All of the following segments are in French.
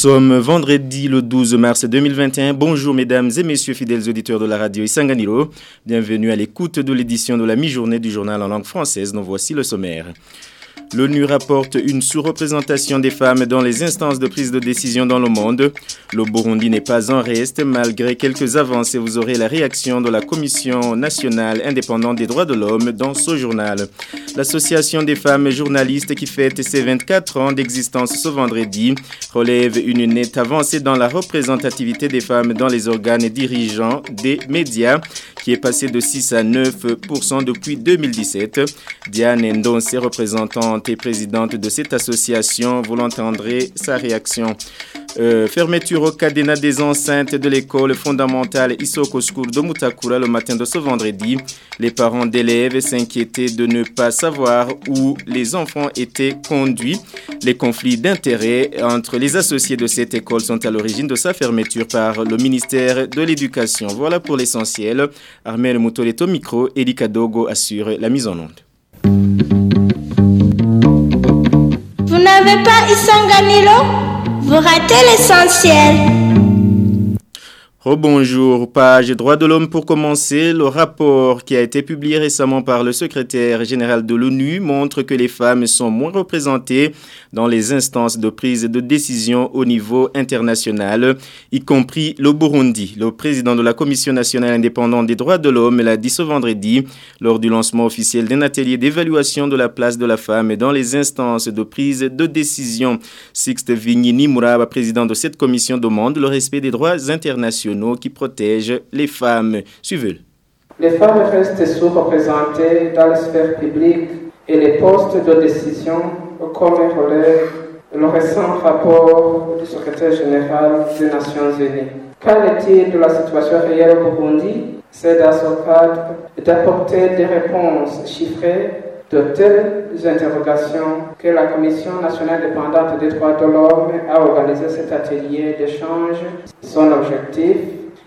Sommes vendredi le 12 mars 2021. Bonjour mesdames et messieurs fidèles auditeurs de la radio Isanganiro. Bienvenue à l'écoute de l'édition de la mi-journée du journal en langue française dont voici le sommaire. L'ONU rapporte une sous-représentation des femmes dans les instances de prise de décision dans le monde. Le Burundi n'est pas en reste malgré quelques avancées. Vous aurez la réaction de la Commission nationale indépendante des droits de l'homme dans ce journal. L'association des femmes journalistes qui fête ses 24 ans d'existence ce vendredi relève une nette avancée dans la représentativité des femmes dans les organes dirigeants des médias qui est passé de 6 à 9% depuis 2017. Diane Ndonse, représentante et présidente de cette association, vous l'entendrez, sa réaction. Euh, fermeture au cadenas des enceintes de l'école fondamentale Isoko School de Mutakura le matin de ce vendredi. Les parents d'élèves s'inquiétaient de ne pas savoir où les enfants étaient conduits. Les conflits d'intérêts entre les associés de cette école sont à l'origine de sa fermeture par le ministère de l'Éducation. Voilà pour l'essentiel. Armel Moutoleto micro, Erika Dogo assure la mise en onde. Vous n'avez pas Isanganilo vous ratez l'essentiel. Bonjour, page droit de l'homme pour commencer. Le rapport qui a été publié récemment par le secrétaire général de l'ONU montre que les femmes sont moins représentées dans les instances de prise de décision au niveau international, y compris le Burundi. Le président de la Commission nationale indépendante des droits de l'homme l'a dit ce vendredi lors du lancement officiel d'un atelier d'évaluation de la place de la femme dans les instances de prise de décision. Sixte Vignini Mouraba, président de cette commission, demande le respect des droits internationaux qui protègent les femmes. Suivez-le. Les femmes restent sous-représentées dans la sphère publique et les postes de décision, comme relève le récent rapport du secrétaire général des Nations Unies. Qu'en est-il de la situation réelle au Burundi? C'est dans ce cadre d'apporter des réponses chiffrées de telles interrogations que la Commission nationale dépendante des droits de l'homme a organisé cet atelier d'échange. Son objectif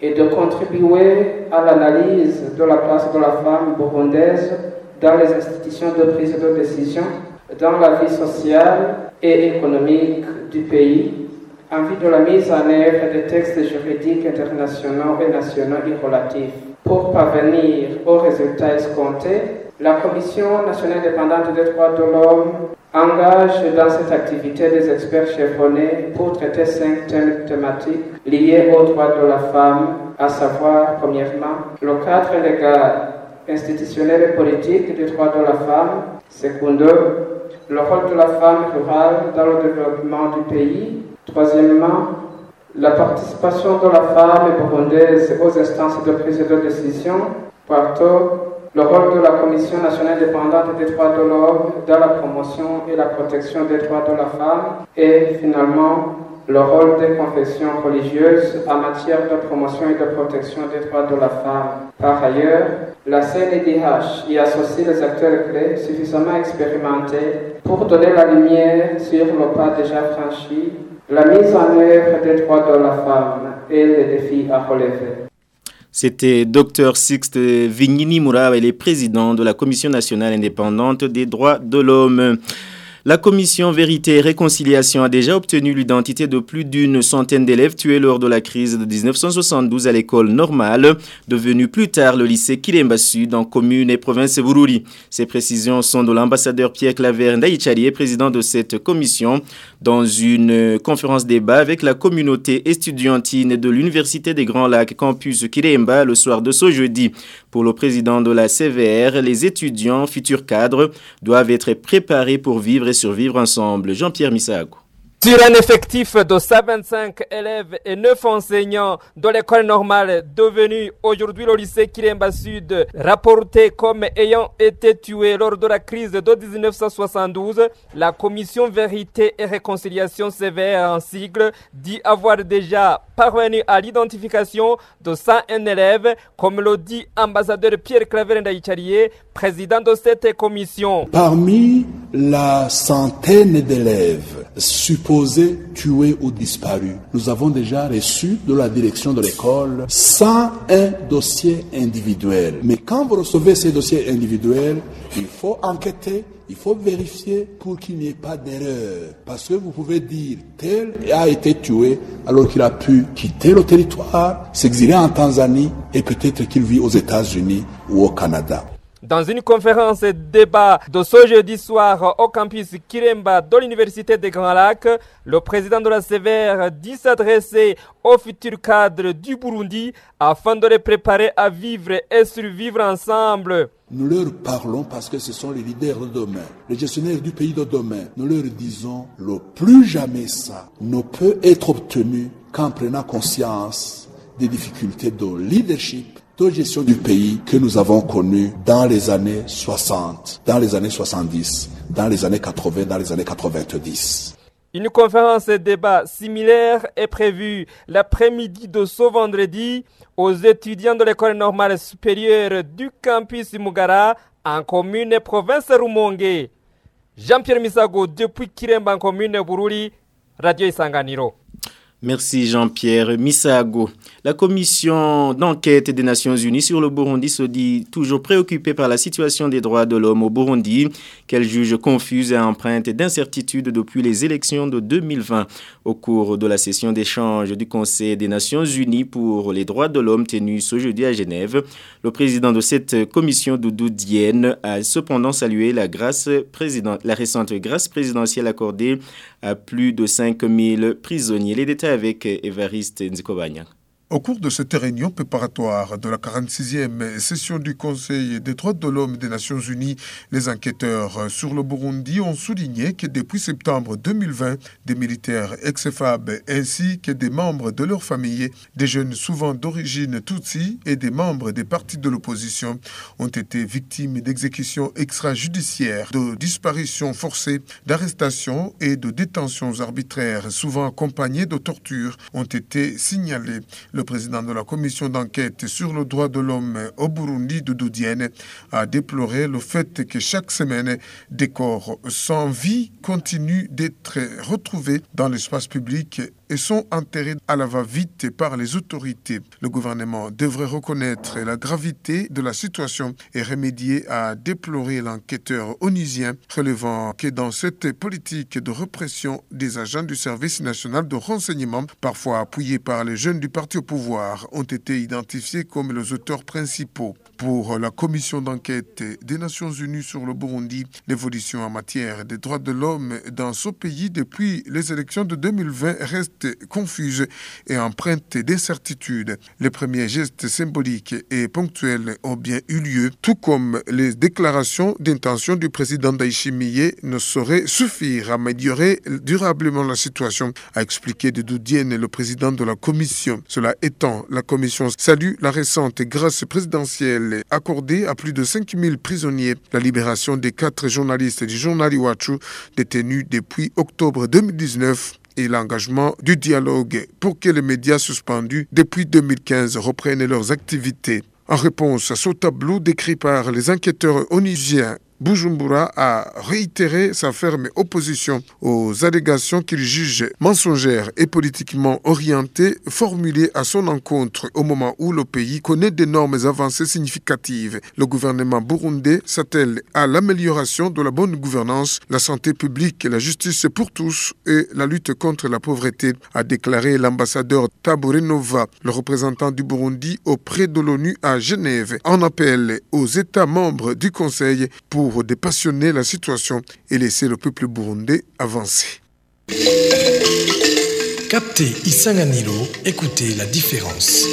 est de contribuer à l'analyse de la place de la femme burundaise dans les institutions de prise de décision, dans la vie sociale et économique du pays, en vue de la mise en œuvre des textes juridiques internationaux et nationaux y relatifs. Pour parvenir aux résultats escomptés, la Commission nationale indépendante des droits de l'homme engage dans cette activité des experts chevronnés pour traiter cinq thèmes thématiques liés aux droits de la femme, à savoir, premièrement, le cadre légal, institutionnel et politique des droits de la femme, secondo, le rôle de la femme rurale dans le développement du pays, troisièmement, la participation de la femme burundaise aux instances de prise de décision, quarto, le rôle de la Commission nationale indépendante des droits de l'homme dans la promotion et la protection des droits de la femme et finalement le rôle des confessions religieuses en matière de promotion et de protection des droits de la femme. Par ailleurs, la CNDH y associe les acteurs clés suffisamment expérimentés pour donner la lumière sur le pas déjà franchi, la mise en œuvre des droits de la femme et les défis à relever. C'était Dr Sixte Vignini Moura, il est président de la Commission nationale indépendante des droits de l'homme. La commission Vérité et Réconciliation a déjà obtenu l'identité de plus d'une centaine d'élèves tués lors de la crise de 1972 à l'école normale, devenue plus tard le lycée Kilemba Sud en commune et province Bururi. Ces précisions sont de l'ambassadeur Pierre Claver Ndaïchali, président de cette commission, dans une conférence débat avec la communauté estudiantine de l'Université des Grands Lacs campus Kilemba le soir de ce jeudi. Pour le président de la CVR, les étudiants futurs cadres doivent être préparés pour vivre survivre ensemble. Jean-Pierre Missago. Sur un effectif de 125 élèves et 9 enseignants de l'école normale devenue aujourd'hui le lycée Kiremba Sud, rapporté comme ayant été tué lors de la crise de 1972, la commission Vérité et Réconciliation sévère en sigle dit avoir déjà parvenu à l'identification de 101 élèves, comme le dit ambassadeur Pierre Claver Ndaïcharié, président de cette commission. Parmi la centaine d'élèves supposés tués ou disparus, nous avons déjà reçu de la direction de l'école 101 dossiers individuels. Mais quand vous recevez ces dossiers individuels, il faut enquêter, il faut vérifier pour qu'il n'y ait pas d'erreur. Parce que vous pouvez dire tel a été tué alors qu'il a pu quitter le territoire, s'exiler en Tanzanie et peut-être qu'il vit aux États-Unis ou au Canada. Dans une conférence débat de ce jeudi soir au campus Kiremba de l'Université des Grands Lacs, le président de la Sévère dit s'adresser aux futurs cadres du Burundi afin de les préparer à vivre et survivre ensemble. Nous leur parlons parce que ce sont les leaders de demain, les gestionnaires du pays de demain. Nous leur disons, le plus jamais ça ne peut être obtenu qu'en prenant conscience des difficultés de leadership de gestion du pays que nous avons connu dans les années 60, dans les années 70, dans les années 80, dans les années 90. Une conférence de débat similaire est prévue l'après-midi de ce vendredi aux étudiants de l'école normale supérieure du campus Mugara en commune province Rumonge. Jean-Pierre Misago depuis Kiremba en commune Bururi, Radio Isanganiro. Merci Jean-Pierre Misago. La commission d'enquête des Nations Unies sur le Burundi se dit toujours préoccupée par la situation des droits de l'homme au Burundi, qu'elle juge confuse et empreinte d'incertitude depuis les élections de 2020. Au cours de la session d'échange du Conseil des Nations Unies pour les droits de l'homme tenue ce jeudi à Genève, le président de cette commission, Doudou Dienne, a cependant salué la, grâce la récente grâce présidentielle accordée à plus de 5000 prisonniers. Les détails avec Evariste Nzikobanya. Au cours de cette réunion préparatoire de la 46e session du Conseil des droits de l'homme des Nations Unies, les enquêteurs sur le Burundi ont souligné que depuis septembre 2020, des militaires ex-FAB ainsi que des membres de leur famille, des jeunes souvent d'origine Tutsi et des membres des partis de l'opposition ont été victimes d'exécutions extrajudiciaires, de disparitions forcées, d'arrestations et de détentions arbitraires, souvent accompagnées de tortures, ont été signalées. Président de la commission d'enquête sur le droit de l'homme au Burundi, Doudou a déploré le fait que chaque semaine, des corps sans vie continuent d'être retrouvés dans l'espace public sont enterrés à la va-vite par les autorités. Le gouvernement devrait reconnaître la gravité de la situation et remédier à déplorer l'enquêteur onusien, relevant que dans cette politique de répression des agents du service national de renseignement, parfois appuyés par les jeunes du parti au pouvoir, ont été identifiés comme les auteurs principaux. Pour la commission d'enquête des Nations Unies sur le Burundi, l'évolution en matière des droits de l'homme dans ce pays depuis les élections de 2020 reste confuse et empreinte d'incertitude. Les premiers gestes symboliques et ponctuels ont bien eu lieu, tout comme les déclarations d'intention du président Daishimiye ne sauraient suffire à améliorer durablement la situation, a expliqué de le président de la commission. Cela étant, la commission salue la récente grâce présidentielle accordée à plus de 5000 prisonniers, la libération des quatre journalistes du journal Iwachu détenus depuis octobre 2019 et l'engagement du dialogue pour que les médias suspendus depuis 2015 reprennent leurs activités. En réponse à ce tableau décrit par les enquêteurs onusiens Bujumbura a réitéré sa ferme opposition aux allégations qu'il juge mensongères et politiquement orientées formulées à son encontre au moment où le pays connaît d'énormes avancées significatives. Le gouvernement burundais s'attelle à l'amélioration de la bonne gouvernance, la santé publique, la justice pour tous et la lutte contre la pauvreté, a déclaré l'ambassadeur Taburenova, le représentant du Burundi auprès de l'ONU à Genève, en appel aux États membres du Conseil pour dépassionner la situation et laisser le peuple burundais avancer. Captez Isanganilo, écoutez la différence.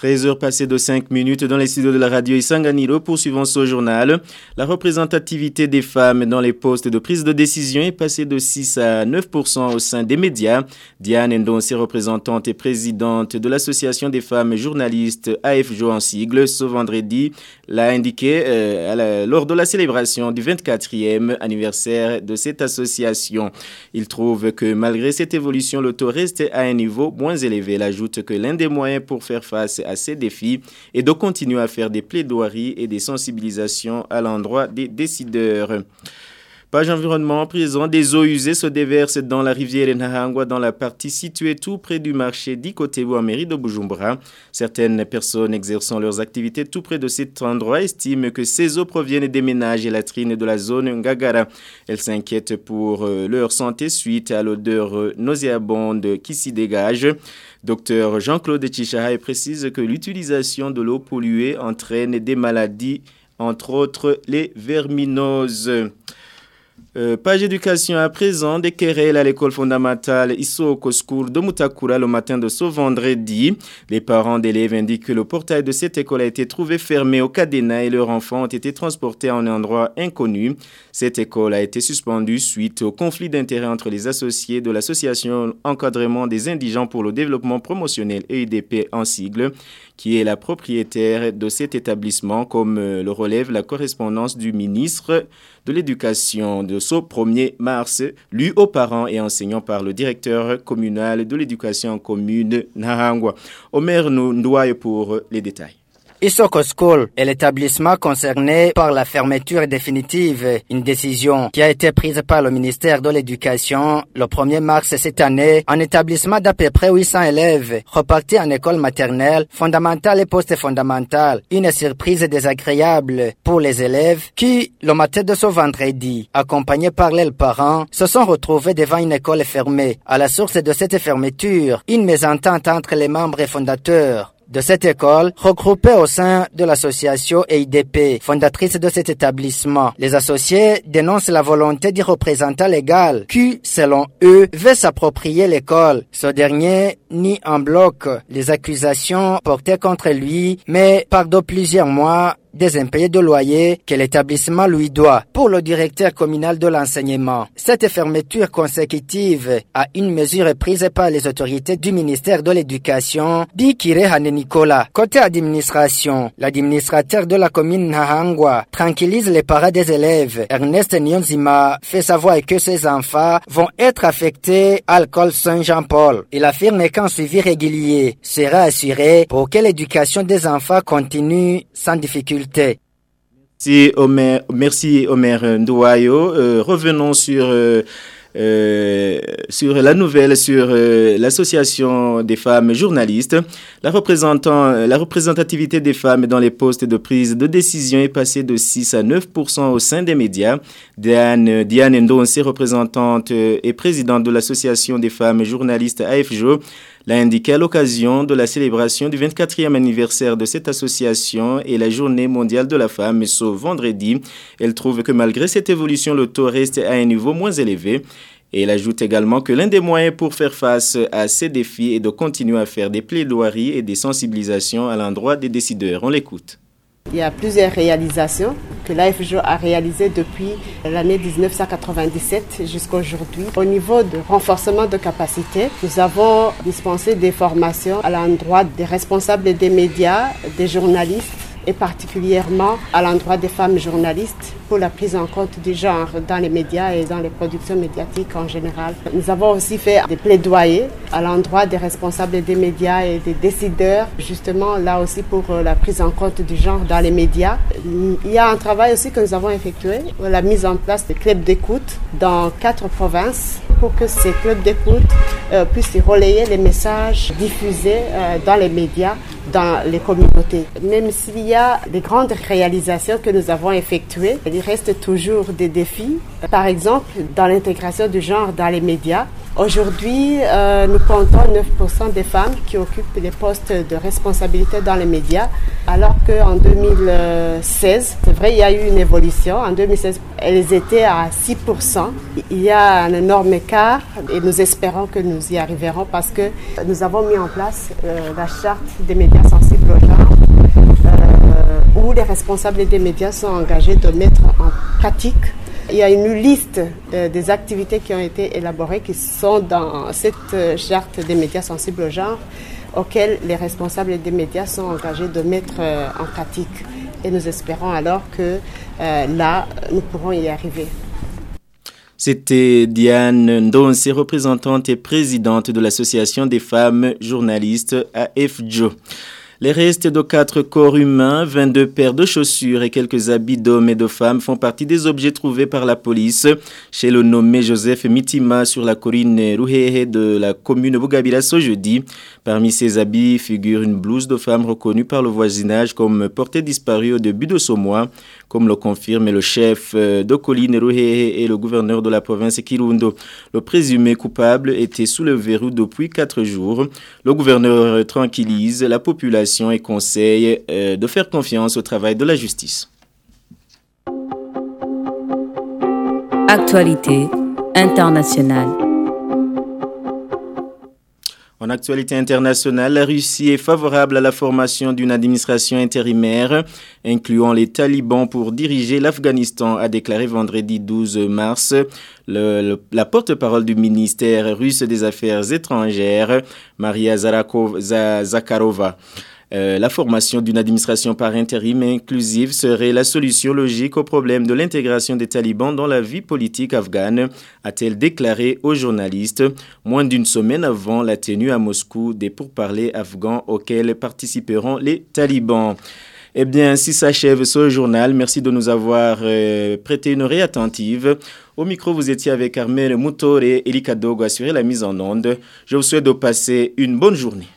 13 heures passées de 5 minutes dans les studios de la radio Isanganiro. Poursuivons ce journal. La représentativité des femmes dans les postes de prise de décision est passée de 6 à 9% au sein des médias. Diane Ndonsi, représentante et présidente de l'association des femmes journalistes AFJO en sigle, ce vendredi, l'a indiqué euh, lors de la célébration du 24e anniversaire de cette association. Il trouve que malgré cette évolution, le taux reste à un niveau moins élevé. Elle ajoute que l'un des moyens pour faire face ces défis et de continuer à faire des plaidoiries et des sensibilisations à l'endroit des décideurs. Page environnement, prison, des eaux usées se déversent dans la rivière Nahangwa dans la partie située tout près du marché d'Ikotebu en mairie de Bujumbura. Certaines personnes exerçant leurs activités tout près de cet endroit estiment que ces eaux proviennent des ménages et latrines de la zone Ngagara. Elles s'inquiètent pour euh, leur santé suite à l'odeur euh, nauséabonde qui s'y dégage. Docteur Jean-Claude Chichaha précise que l'utilisation de l'eau polluée entraîne des maladies, entre autres les verminoses. Euh, page éducation à présent, des querelles à l'école fondamentale Isoko School de Mutakura le matin de ce vendredi. Les parents d'élèves indiquent que le portail de cette école a été trouvé fermé au cadenas et leurs enfants ont été transportés à un endroit inconnu. Cette école a été suspendue suite au conflit d'intérêts entre les associés de l'association Encadrement des indigents pour le développement promotionnel EIDP en sigle, qui est la propriétaire de cet établissement, comme euh, le relève la correspondance du ministre de l'Éducation de ce 1er mars, lu aux parents et enseignants par le directeur communal de l'éducation commune Nahangwa. Omer Ndouaye pour les détails. Isoko School est l'établissement concerné par la fermeture définitive, une décision qui a été prise par le ministère de l'Éducation le 1er mars cette année, un établissement d'à peu près 800 élèves repartis en école maternelle, fondamentale et post-fondamentale. Une surprise désagréable pour les élèves qui, le matin de ce vendredi, accompagnés par leurs parents, se sont retrouvés devant une école fermée. À la source de cette fermeture, une mésentente entre les membres et fondateurs de cette école, regroupée au sein de l'association EIDP, fondatrice de cet établissement. Les associés dénoncent la volonté du représentant légal qui, selon eux, veut s'approprier l'école. Ce dernier nie en bloc les accusations portées contre lui, mais pardonne plusieurs mois des impayés de loyer que l'établissement lui doit. Pour le directeur communal de l'enseignement, cette fermeture consécutive à une mesure prise par les autorités du ministère de l'Éducation dit Kirehane Nicolas. Côté administration, l'administrateur de la commune Nahangwa tranquillise les parents des élèves. Ernest Nyonzima fait savoir que ses enfants vont être affectés à l'école Saint-Jean-Paul. Il affirme qu'un suivi régulier sera assuré pour que l'éducation des enfants continue sans difficulté. Merci Omer, merci Ndouayo. Euh, revenons sur euh, euh, sur la nouvelle sur l'association des femmes journalistes. La, représentant, la représentativité des femmes dans les postes de prise de décision est passée de 6 à 9% au sein des médias. Diane, Diane représentante et présidente de l'association des femmes journalistes AFJO, l'a indiqué à l'occasion de la célébration du 24e anniversaire de cette association et la journée mondiale de la femme ce vendredi. Elle trouve que malgré cette évolution, le taux reste à un niveau moins élevé. Et elle ajoute également que l'un des moyens pour faire face à ces défis est de continuer à faire des plaidoiries et des sensibilisations à l'endroit des décideurs. On l'écoute. Il y a plusieurs réalisations que l'AFJO a réalisées depuis l'année 1997 jusqu'à aujourd'hui. Au niveau de renforcement de capacité, nous avons dispensé des formations à l'endroit des responsables des médias, des journalistes et particulièrement à l'endroit des femmes journalistes pour la prise en compte du genre dans les médias et dans les productions médiatiques en général. Nous avons aussi fait des plaidoyers à l'endroit des responsables des médias et des décideurs, justement là aussi pour la prise en compte du genre dans les médias. Il y a un travail aussi que nous avons effectué, la mise en place de clubs d'écoute dans quatre provinces pour que ces clubs d'écoute euh, puissent relayer les messages diffusés euh, dans les médias dans les communautés. Même s'il y a des grandes réalisations que nous avons effectuées, il reste toujours des défis. Par exemple, dans l'intégration du genre dans les médias, Aujourd'hui, euh, nous comptons 9% des femmes qui occupent des postes de responsabilité dans les médias, alors qu'en 2016, c'est vrai, il y a eu une évolution. En 2016, elles étaient à 6%. Il y a un énorme écart et nous espérons que nous y arriverons parce que nous avons mis en place euh, la charte des médias sensibles au genre, euh, où les responsables des médias sont engagés de mettre en pratique il y a une liste euh, des activités qui ont été élaborées qui sont dans cette euh, charte des médias sensibles au genre auxquelles les responsables des médias sont engagés de mettre euh, en pratique. Et nous espérons alors que là, nous pourrons y arriver. C'était Diane Ndonse, représentante et présidente de l'Association des femmes journalistes AFJO. Les restes de quatre corps humains, 22 paires de chaussures et quelques habits d'hommes et de femmes font partie des objets trouvés par la police chez le nommé Joseph Mitima sur la colline Ruhehe de la commune Bougabila ce jeudi. Parmi ces habits figure une blouse de femme reconnue par le voisinage comme portée disparue au début de ce mois, comme le confirme le chef euh, de colline Ruhehe et le gouverneur de la province Kirundo. Le présumé coupable était sous le verrou depuis quatre jours. Le gouverneur tranquillise la population et conseille euh, de faire confiance au travail de la justice. Actualité internationale. En actualité internationale, la Russie est favorable à la formation d'une administration intérimaire, incluant les talibans pour diriger l'Afghanistan, a déclaré vendredi 12 mars la porte-parole du ministère russe des Affaires étrangères, Maria Zakharova. Euh, la formation d'une administration par intérim inclusive serait la solution logique au problème de l'intégration des talibans dans la vie politique afghane, a-t-elle déclaré aux journalistes, moins d'une semaine avant la tenue à Moscou des pourparlers afghans auxquels participeront les talibans. Eh bien, ainsi s'achève ce journal. Merci de nous avoir euh, prêté une oreille attentive. Au micro, vous étiez avec Armel Moutore et Elika Dogo assurer la mise en onde. Je vous souhaite de passer une bonne journée.